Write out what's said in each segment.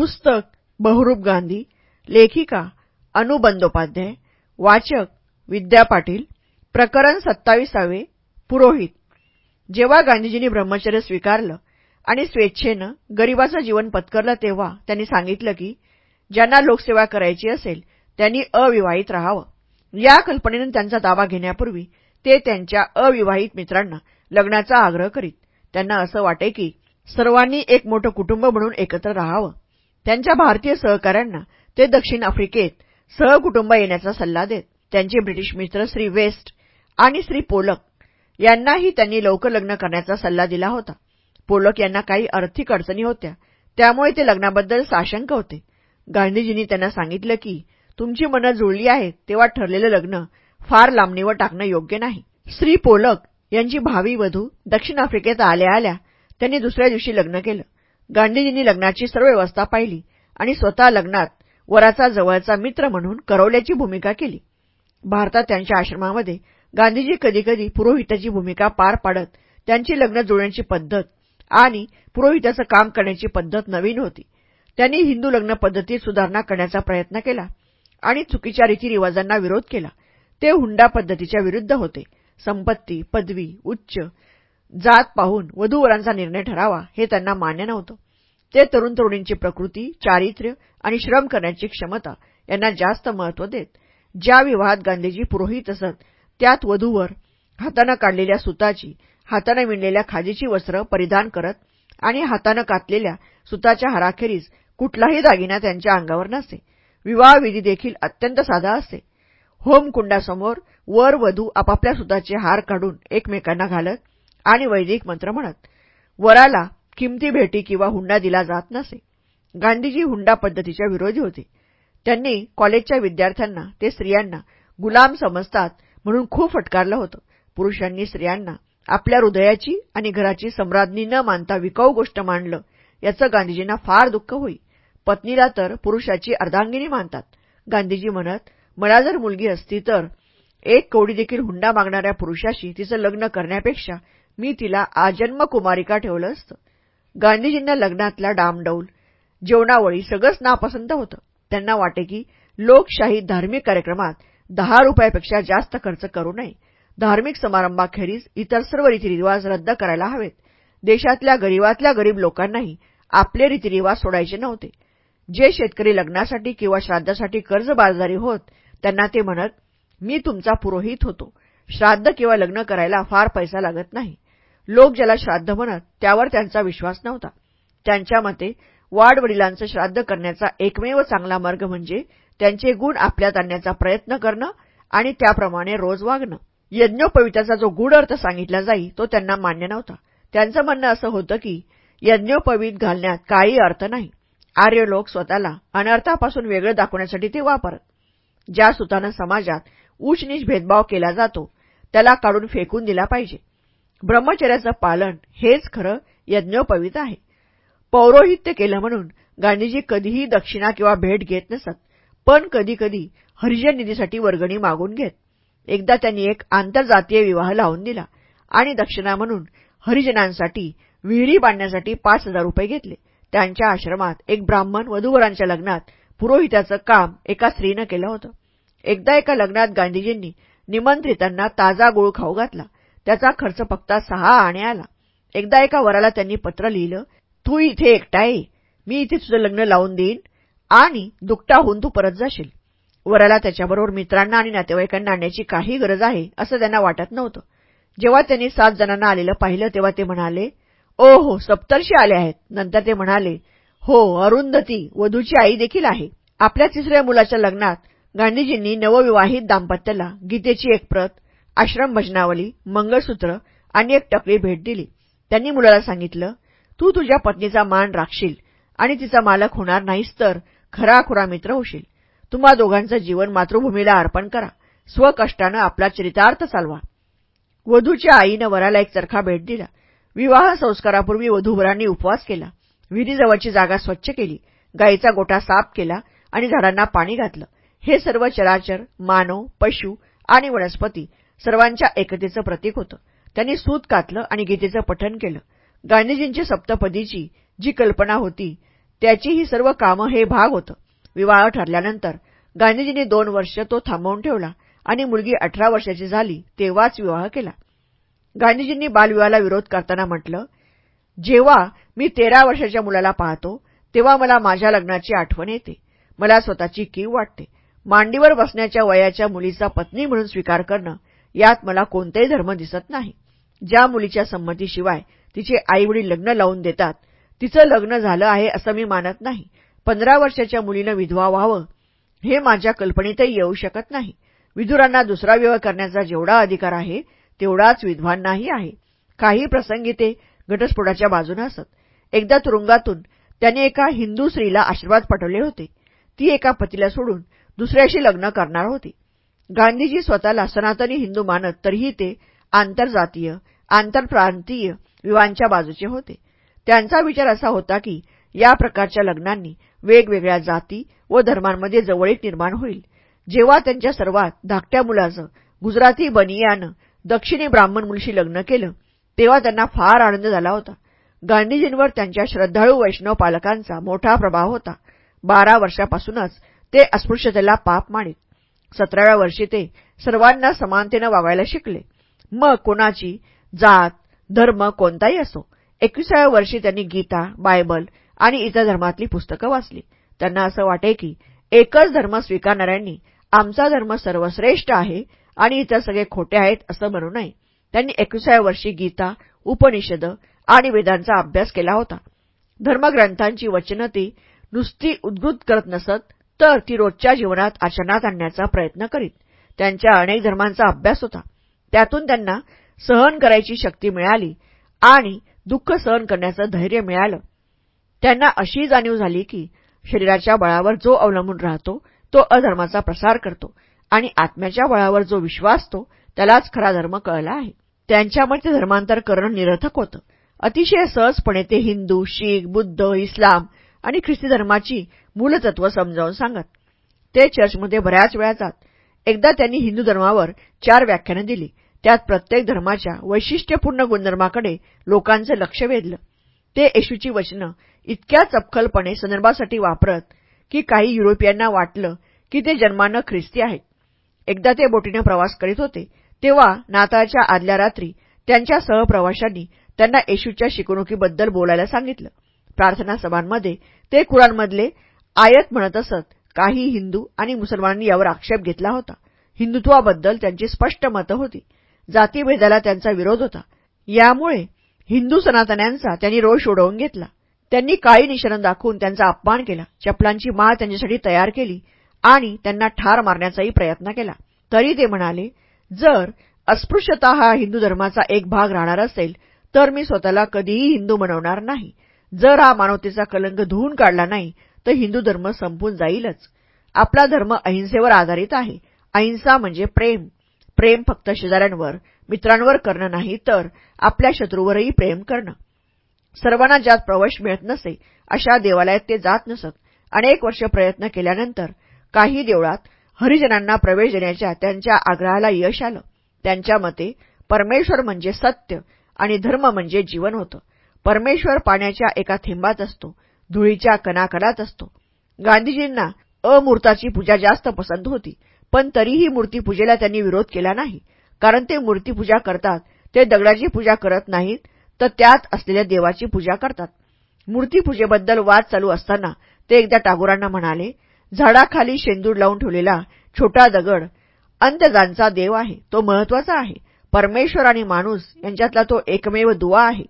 पुस्तक बहुरूप गांधी लेखिका अनु बंदोपाध्याय वाचक विद्या पाटील प्रकरण सत्तावीसावे पुरोहित. जेव्हा गांधीजींनी ब्रह्मचर्य स्वीकारलं आणि स्वेच्छेनं गरिबाचं जीवन पत्करलं तेव्हा त्यांनी सांगितलं की ज्यांना लोकसेवा करायची असेल त्यांनी अविवाहित राहावं. या कल्पनेनं त्यांचा दावा घेण्यापूर्वी ते त्यांच्या अविवाहित मित्रांना लग्नाचा आग्रह करीत. त्यांना असं वाटे की सर्वांनी एक मोठं कुटुंब म्हणून एकत्र राहावं. त्यांच्या भारतीय सहकाऱ्यांना ते दक्षिण आफ्रिकेत सहकुटुंब येण्याचा सल्ला देत त्यांचे ब्रिटिश मित्र श्री वेस्ट आणि श्री पोलक यांनाही त्यांनी लवकर लग्न करण्याचा सल्ला दिला होता. पोलक यांना काही आर्थिक अडचणी होत्या त्यामुळे ते लग्नाबद्दल साशंक होते. गांधीजींनी त्यांना सांगितलं की तुमची मनं जुळली आहेत तेव्हा ठरलेलं लग्न फार लांबणीवर टाकणं योग्य नाही. श्री पोलक यांची भावी वधू दक्षिण आफ्रिकेत आल्या आल्या त्यांनी दुसऱ्या दिवशी लग्न केलं. गांधीजींनी लग्नाची सर्व व्यवस्था पाहिली आणि स्वतः लग्नात वराचा जवळचा मित्र म्हणून करवल्याची भूमिका केली. भारतात त्यांच्या आश्रमामध्ये गांधीजी कधीकधी पुरोहिताची भूमिका पार पाडत त्यांची लग्न जुळण्याची पद्धत आणि पुरोहिताचं काम करण्याची पद्धत नवीन होती. त्यांनी हिंदू लग्न पद्धतीत सुधारणा करण्याचा प्रयत्न केला आणि चुकीच्या रीतीरिवाजांना विरोध केला. ते हुंडा पद्धतीच्या विरुद्ध होते. संपत्ती पदवी उच्च जात पाहून वधूवरांचा निर्णय ठरावा हे त्यांना मान्य नव्हतं. ते तरुण तरुणींची प्रकृती चारित्र्य आणि श्रम करण्याची क्षमता यांना जास्त महत्त्व देत. ज्या विवाहात गांधीजी पुरोहित असत त्यात वधूवर हातानं काढलेल्या सुताची हातानं विणलेल्या खादीची वस्त्र परिधान करत आणि हातानं कातलेल्या सुताच्या हाराखेरीज कुठलाही दागिना त्यांच्या अंगावर नसे. विवाह विधी देखील अत्यंत साधा असे. होमकुंडासमोर वर वधू आपापल्या सुताचे हार काढून एकमेकांना घालत आणि वैदिक मंत्र म्हणत वराला किमती भेटी किंवा हुंडा दिला जात नसे. गांधीजी हुंडा पद्धतीच्या विरोधी होते. त्यांनी कॉलेजच्या विद्यार्थ्यांना ते स्त्रियांना गुलाम समजतात म्हणून खूप फटकारलं होतं. पुरुषांनी स्त्रियांना आपल्या हृदयाची आणि घराची सम्राज्ञी न मानता विकाऊ गोष्ट मांडलं याचं गांधीजींना फार दुःख होई. पत्नीला तर पुरुषाची अर्धांगिनी मानतात. गांधीजी म्हणत मला जर मुलगी असती तर एक कोडी देखील हुंडा मागणाऱ्या पुरुषाशी तिचं लग्न करण्यापेक्षा मी तिला आजन्म कुमारिका ठेवलं असतं. गांधीजींना लग्नातला डामडौल जेवणावळी सगळंच नापसंत होतं. त्यांना वाटे की लोकशाही धार्मिक कार्यक्रमात दहा रुपयापेक्षा जास्त खर्च करू नये. धार्मिक समारंभाखेरीज इतर सर्व रीतिरिवाज रद्द करायला हवेत. देशातल्या गरीबातल्या गरीब लोकांनाही आपले रीतिरिवाज सोडायचे नव्हते. जे शेतकरी लग्नासाठी किंवा श्राद्धासाठी कर्जबाजारी होत त्यांना ते म्हणत मी तुमचा पुरोहित होतो. श्राद्ध किंवा लग्न करायला फार पैसा लागत नाही. लोक ज्याला श्राद्ध म्हणत त्यावर त्यांचा विश्वास नव्हता. त्यांच्या मते वाडवडिलांचं श्राद्ध करण्याचा एकमेव चांगला मार्ग म्हणजे त्यांचे गुण आपल्यात आणण्याचा प्रयत्न करणं आणि त्याप्रमाणे रोज वागणं. यज्ञोपविताचा जो गूढ अर्थ सांगितला जाई तो त्यांना मान्य नव्हता. त्यांचं म्हणणं असं होतं की यज्ञोपवीत घालण्यात काही अर्थ नाही. आर्य लोक स्वतःला अनर्थापासून वेगळं दाखवण्यासाठी ते वापरत. ज्या सुतानं समाजात उचनीच भेदभाव केला जातो त्याला काढून फेकून दिला पाहिजे. ब्रह्मचर्याचं पालन हेच खरं यज्ञोपवीत आहे. पौरोहित्य केलं म्हणून गांधीजी कधीही दक्षिणा किंवा भेट घेत नसत पण कधीकधी हरिजन निधीसाठी वर्गणी मागून घेत. एकदा त्यांनी एक आंतरजातीय विवाह लावून दिला आणि दक्षिणा म्हणून हरिजनांसाठी विहिरी बांधण्यासाठी पाच हजार रुपये घेतले. त्यांच्या आश्रमात एक ब्राह्मण वधूवरांच्या लग्नात पुरोहिताचं काम एका स्त्रीनं केलं होतं. एकदा एका लग्नात गांधीजींनी निमंत्रितांना ताजा गुळ खाऊ घातला. त्याचा खर्च फक्त सहा आणे आला. एकदा एका वराला त्यांनी पत्र लिहिलं तू इथे एकटा ये मी इथे तुझं लग्न लावून देईन आणि दुकटा होऊन तू परत जाशील. वराला त्याच्याबरोबर मित्रांना आणि नातेवाईकांना आणण्याची काही गरज आहे असं त्यांना वाटत नव्हतं. जेव्हा त्यांनी सात जणांना आलेलं पाहिलं तेव्हा ते म्हणाले ओ हो सप्तर्षी आले आहेत. नंतर ते म्हणाले हो अरुंधती वधूची आई देखील आहे. आपल्या तिसऱ्या मुलाच्या लग्नात गांधीजींनी नवविवाहित दाम्पत्याला गीतेची एक प्रत आश्रम भजनावली मंगळसूत्र आणि एक टकली भेट दिली. त्यांनी मुलाला सांगितलं तू तुझ्या पत्नीचा मान राखशील आणि तिचा मालक होणार नाहीस तर खराखुरा मित्र होशील. तुम्हा दोघांचं जीवन मातृभूमीला अर्पण करा. स्वकष्टानं आपला चरितार्थ चालवा. वधूच्या आईनं वराला एक चरखा भेट दिला. विवाह संस्कारापूर्वी वधूवरांनी उपवास केला. विहिरीजवळची जागा स्वच्छ केली. गायीचा गोठा साफ केला आणि झाडांना पाणी घातलं. हे सर्व चराचर मानव पशु आणि वनस्पती सर्वांच्या एकतेचं प्रतीक होतं. त्यांनी सूत कातलं आणि गीतेचं पठण केलं. गांधीजींची सप्तपदीची जी कल्पना होती त्याची ही सर्व कामं हे भाग होतं. विवाह ठरल्यानंतर गांधीजींनी दोन वर्ष तो थांबवून ठेवला आणि मुलगी अठरा वर्षाची झाली तेव्हाच विवाह केला. गांधीजींनी बालविवाहाला विरोध करताना म्हटलं जेव्हा मी तेरा वर्षाच्या मुलाला पाहतो तेव्हा मला माझ्या लग्नाची आठवण येते. मला स्वतःची कीव वाटते. मांडीवर बसण्याच्या वयाच्या मुलीचा पत्नी म्हणून स्वीकार करणं यात मला कोणतेही धर्म दिसत नाही. ज्या मुलीच्या संमतीशिवाय तिचे आईवडील लग्न लावून देतात तिचं लग्न झालं आहे असं मी मानत नाही. पंधरा वर्षाच्या मुलीनं विधवा व्हावं हे माझ्या कल्पनेतही येऊ शकत नाही. विधुरांना दुसरा विवाह करण्याचा जेवढा अधिकार आहे तेवढाच विधवांनाही आहे. काही प्रसंगी ते घटस्फोटाच्या बाजूने असत. एकदा तुरुंगातून त्याने एका हिंदू स्त्रीला आशीर्वाद पाठवले होते. ती एका पतीला सोडून दुसऱ्याशी लग्न करणार होती. गांधीजी स्वतःला सनातनी हिंदू मानत तरीही ते आंतरजातीय आंतरप्रांतीय विवाहांच्या बाजूचे होते. त्यांचा विचार असा होता की या प्रकारच्या लग्नांनी वेगवेगळ्या जाती व धर्मांमध्ये जवळीक निर्माण होईल. जेव्हा त्यांच्या सर्वात धाकट्या मुलाचं गुजराती बनियानं दक्षिणी ब्राह्मण मुलीशी लग्न केलं तेव्हा त्यांना फार आनंद झाला होता. गांधीजींवर त्यांच्या श्रद्धाळू वैष्णव पालकांचा मोठा प्रभाव होता. बारा वर्षापासूनच ते अस्पृश्यतेला पाप मानित. सतराव्या वर्षी ते सर्वांना समानतेनं वागायला शिकले. मग कोणाची जात धर्म कोणताही असो एकविसाव्या वर्षी त्यांनी गीता बायबल आणि इतर धर्मातली पुस्तकं वाचली. त्यांना असं वाटे की एकच धर्म स्वीकारणाऱ्यांनी आमचा धर्म सर्वश्रेष्ठ आहे आणि इतर सगळे खोटे आहेत असं म्हणू नये. त्यांनी एकविसाव्या वर्षी गीता उपनिषद आणि वेदांचा अभ्यास केला होता. धर्मग्रंथांची वचनं ती नुसती उद्गृत करत नसत तर ती रोजच्या जीवनात आचरणात आणण्याचा प्रयत्न करीत. त्यांच्या अनेक धर्मांचा अभ्यास होता. त्यातून त्यांना सहन करायची शक्ती मिळाली आणि दुःख सहन करण्याचं धैर्य मिळालं. त्यांना अशी जाणीव झाली की शरीराच्या बळावर जो अवलंबून राहतो तो अधर्माचा प्रसार करतो आणि आत्म्याच्या बळावर जो विश्वासतो त्यालाच खरा धर्म कळला आहे. त्यांच्यामध्ये धर्मांतर करणं निरर्थक होतं. अतिशय सहजपणे ते हिंदू शीख बुद्ध इस्लाम आणि ख्रिस्ती धर्माची मूलतत्व समजावून सांगत. ते चर्चमध्ये बऱ्याच वेळा जात. एकदा त्यांनी हिंदू धर्मावर चार व्याख्यानं दिली. त्यात प्रत्येक धर्माच्या वैशिष्ट्यपूर्ण गुणधर्माकडे लोकांचं लक्ष वेधलं. ते येशूची वचनं इतक्या चपखलपणे संदर्भासाठी वापरत की काही युरोपियांना वाटलं की ते जन्मानं ख्रिस्ती आहेत. एकदा ते बोटीनं प्रवास करीत होते तेव्हा नाताळच्या आदल्या रात्री त्यांच्या सहप्रवाशांनी त्यांना येशूच्या शिकवणुकीबद्दल बोलायला सांगितलं. प्रार्थना सभांमध्ये ते कुराणमधले आयत म्हणत असत. काही हिंदू आणि मुसलमानांनी यावर आक्षेप घेतला होता. हिंदुत्वाबद्दल त्यांची स्पष्ट मतं होती. जातीभेदाला त्यांचा विरोध होता. यामुळे हिंदू सनातन्यांचा त्यांनी रोष उडवून घेतला. त्यांनी काळी निशाणं दाखवून त्यांचा अपमान केला. चपलांची माळ त्यांच्यासाठी तयार केली आणि त्यांना ठार मारण्याचाही प्रयत्न केला. तरी ते म्हणाले जर अस्पृश्यता हा हिंदू धर्माचा एक भाग राहणार असेल तर मी स्वतःला कधीही हिंदू बनवणार नाही. जर हा मानवतेचा कलंक धुवून काढला नाही तर हिंदू धर्म संपून जाईलच. आपला धर्म अहिंसेवर आधारित आहे. अहिंसा म्हणजे प्रेम. प्रेम फक्त शेजाऱ्यांवर मित्रांवर करणं नाही तर आपल्या शत्रूवरही प्रेम करणं. सर्वांना ज्यात प्रवेश मिळत नसे अशा देवालयात ते जात नसत. अनेक वर्ष प्रयत्न केल्यानंतर काही देवळात हरिजनांना प्रवेश देण्याच्या त्यांच्या आग्रहाला यश आलं. त्यांच्या मते परमेश्वर म्हणजे सत्य आणि धर्म म्हणजे जीवन होतं. परमेश्वर पाण्याच्या एका थेंबात असतो धुळीच्या कणाकणात असतो. गांधीजींना अमूर्ताची पूजा जास्त पसंत होती पण तरीही मूर्तीपूजेला त्यांनी विरोध केला नाही. कारण ते मूर्तीपूजा करतात ते दगडाची पूजा करत नाहीत तर त्यात असलेल्या देवाची पूजा करतात. मूर्तीपूजेबद्दल वाद चालू असताना ते एकदा टागोरांना म्हणाले झाडाखाली शेंदूर लावून ठेवलेला छोटा दगड अंतजांचा देव आहे तो महत्त्वाचा आहे. परमेश्वर आणि माणूस यांच्यातला तो एकमेव दुवा आहे.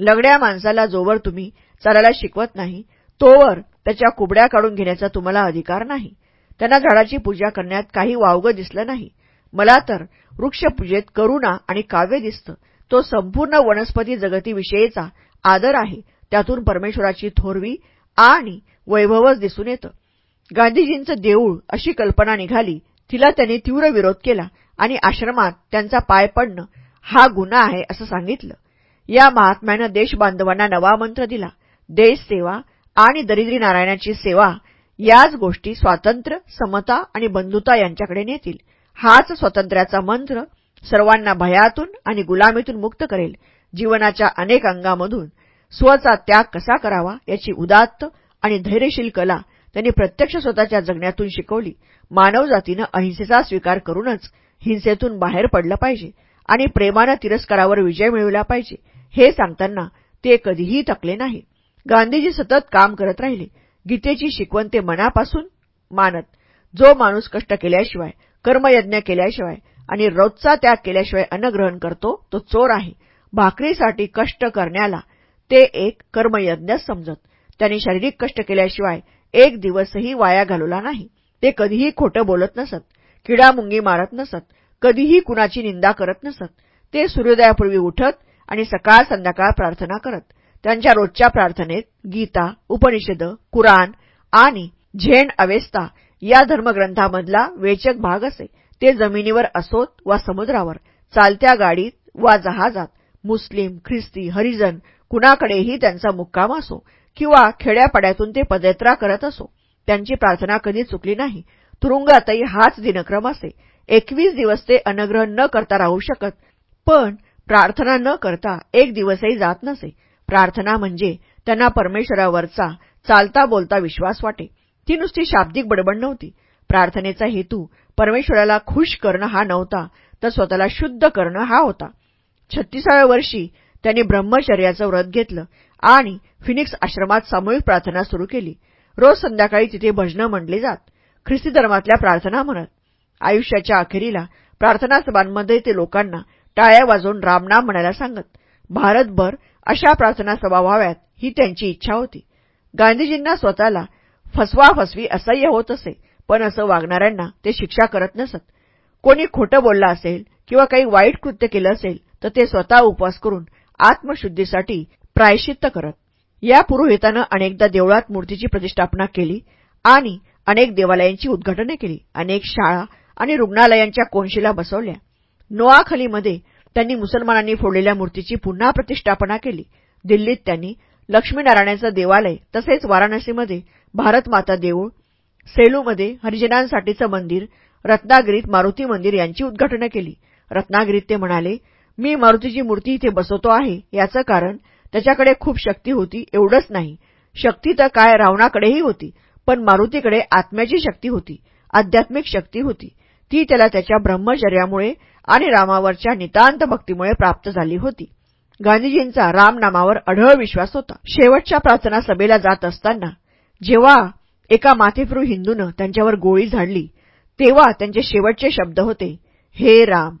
लगड्या माणसाला जोवर तुम्ही चालायला शिकवत नाही तोवर त्याच्या कुबड्या काढून घेण्याचा तुम्हाला अधिकार नाही. त्यांना झाडाची पूजा करण्यात काही वावगं दिसलं नाही. मला तर वृक्षपूजेत करुणा आणि काव्य दिसतं. तो संपूर्ण वनस्पती जगतीविषयीचा आदर आहे. त्यातून परमेश्वराची थोरवी आणि वैभवच दिसून येतं. गांधीजींचं देऊळ अशी कल्पना निघाली. तिला त्यांनी तीव्र विरोध केला आणि आश्रमात त्यांचा पाय पडणं हा गुन्हा आहे असं सांगितलं. या महात्म्यानं देशबांधवांना नवा मंत्र दिला. देशसेवा आणि दरिद्री नारायणाची सेवा याच गोष्टी स्वातंत्र्य समता आणि बंधुता यांच्याकडे नेतील. हाच स्वातंत्र्याचा मंत्र सर्वांना भयातून आणि गुलामीतून मुक्त करेल. जीवनाच्या अनेक अंगामधून स्वचा त्याग कसा करावा याची उदात्त आणि धैर्यशील कला त्यांनी प्रत्यक्ष स्वतःच्या जगण्यातून शिकवली. मानवजातीनं अहिंसेचा स्वीकार करूनच हिंसेतून बाहेर पडलं पाहिजे आणि प्रेमानं तिरस्कारावर विजय मिळवला पाहिजे. हे सांगताना ते कधीही थकले नाही. गांधीजी सतत काम करत राहिले. गीतेची शिकवण ते मनापासून मानत. जो माणूस कष्ट केल्याशिवाय कर्मयज्ञ केल्याशिवाय आणि रोजचा त्याग केल्याशिवाय अन्नग्रहण करतो तो चोर आहे. भाकरीसाठी कष्ट करण्याला ते एक कर्मयज्ञ समजत. त्यांनी शारीरिक कष्ट केल्याशिवाय एक दिवसही वाया घालवला नाही. ते कधीही खोटं बोलत नसत. किडामुंगी मारत नसत. कधीही कुणाची निंदा करत नसत. ते सूर्योदयापूर्वी उठत आणि सकाळ संध्याकाळ प्रार्थना करत. त्यांच्या रोजच्या प्रार्थनेत गीता उपनिषद कुराण आणि झेन अवेस्ता या धर्मग्रंथामधला वेचक भाग असे. ते जमिनीवर असोत वा समुद्रावर चालत्या गाडीत वा जहाजात मुस्लिम ख्रिस्ती हरिजन कुणाकडेही त्यांचा मुक्काम असो किंवा खेड्यापाड्यातून ते पदयात्रा करत असो. त्यांची प्रार्थना कधी चुकली नाही. तुरुंगातही हाच दिनक्रम असे. एकवीस दिवस ते अनग्रहण न करता राहू शकत पण प्रार्थना न करता एक दिवसही जात नसे. प्रार्थना म्हणजे त्यांना परमेश्वरावरचा चालता बोलता विश्वास वाटे. ती नुसती शाब्दिक बडबड नव्हती. प्रार्थनेचा हेतू परमेश्वराला खुश करणं हा नव्हता तर स्वतःला शुद्ध करणं हा होता. छत्तीसाव्या वर्षी त्यांनी ब्रह्मचर्याचं व्रत घेतलं आणि फिनिक्स आश्रमात सामूहिक प्रार्थना सुरू केली. रोज संध्याकाळी तिथे भजनं म्हणले जात. ख्रिस्ती धर्मातल्या प्रार्थना म्हणत. आयुष्याच्या अखेरीला प्रार्थना सभांमध्ये ते लोकांना टाळ्या वाजवून रामनाम म्हणायला सांगत. भारतभर अशा प्रार्थना सभा व्हाव्यात ही त्यांची इच्छा होती. गांधीजींना स्वतःला फसवाफसवी असह्य होत असे पण असं वागणाऱ्यांना ते शिक्षा करत नसत. कोणी खोटं बोललं असेल किंवा काही वाईट कृत्य केलं असेल तर ते स्वतः उपवास करून आत्मशुद्धीसाठी प्रायश्चित्त करत. या पुरोहितानं अनेकदा देवळात मूर्तीची प्रतिष्ठापना केली आणि अनेक देवालयांची उद्घाटने केली. अनेक शाळा आणि रुग्णालयांच्या कोनशिला बसवल्या. नोआखलीमध्ये त्यांनी मुसलमानांनी फोडलेल्या मूर्तीची पुन्हा प्रतिष्ठापना केली. दिल्लीत त्यांनी लक्ष्मीनारायणाचं देवालय तसेच वाराणसीमध्ये भारतमाता देऊळ सेलूमध्ये हरिजनांसाठीचं मंदिर रत्नागिरीत मारुती मंदिर यांची उद्घाटनं केली. रत्नागिरीत ते म्हणाले मी मारुतीची मूर्ती इथे बसवतो आहे. याचं कारण त्याच्याकडे खूप शक्ती होती एवढंच नाही. शक्ती तर काय रावणाकडेही होती पण मारुतीकडे आत्म्याची शक्ती होती आध्यात्मिक शक्ती होती. ती त्याला त्याच्या ब्रह्मचर्यामुळे आणि रामावरच्या नितांत भक्तीमुळे प्राप्त झाली होती. गांधीजींचा रामनामावर अढळ विश्वास होता. शेवटच्या प्रार्थना सभेला जात असताना जेव्हा एका माथेफिरू हिंदूनं त्यांच्यावर गोळी झाडली तेव्हा त्यांचे शेवटचे शब्द होते हे राम.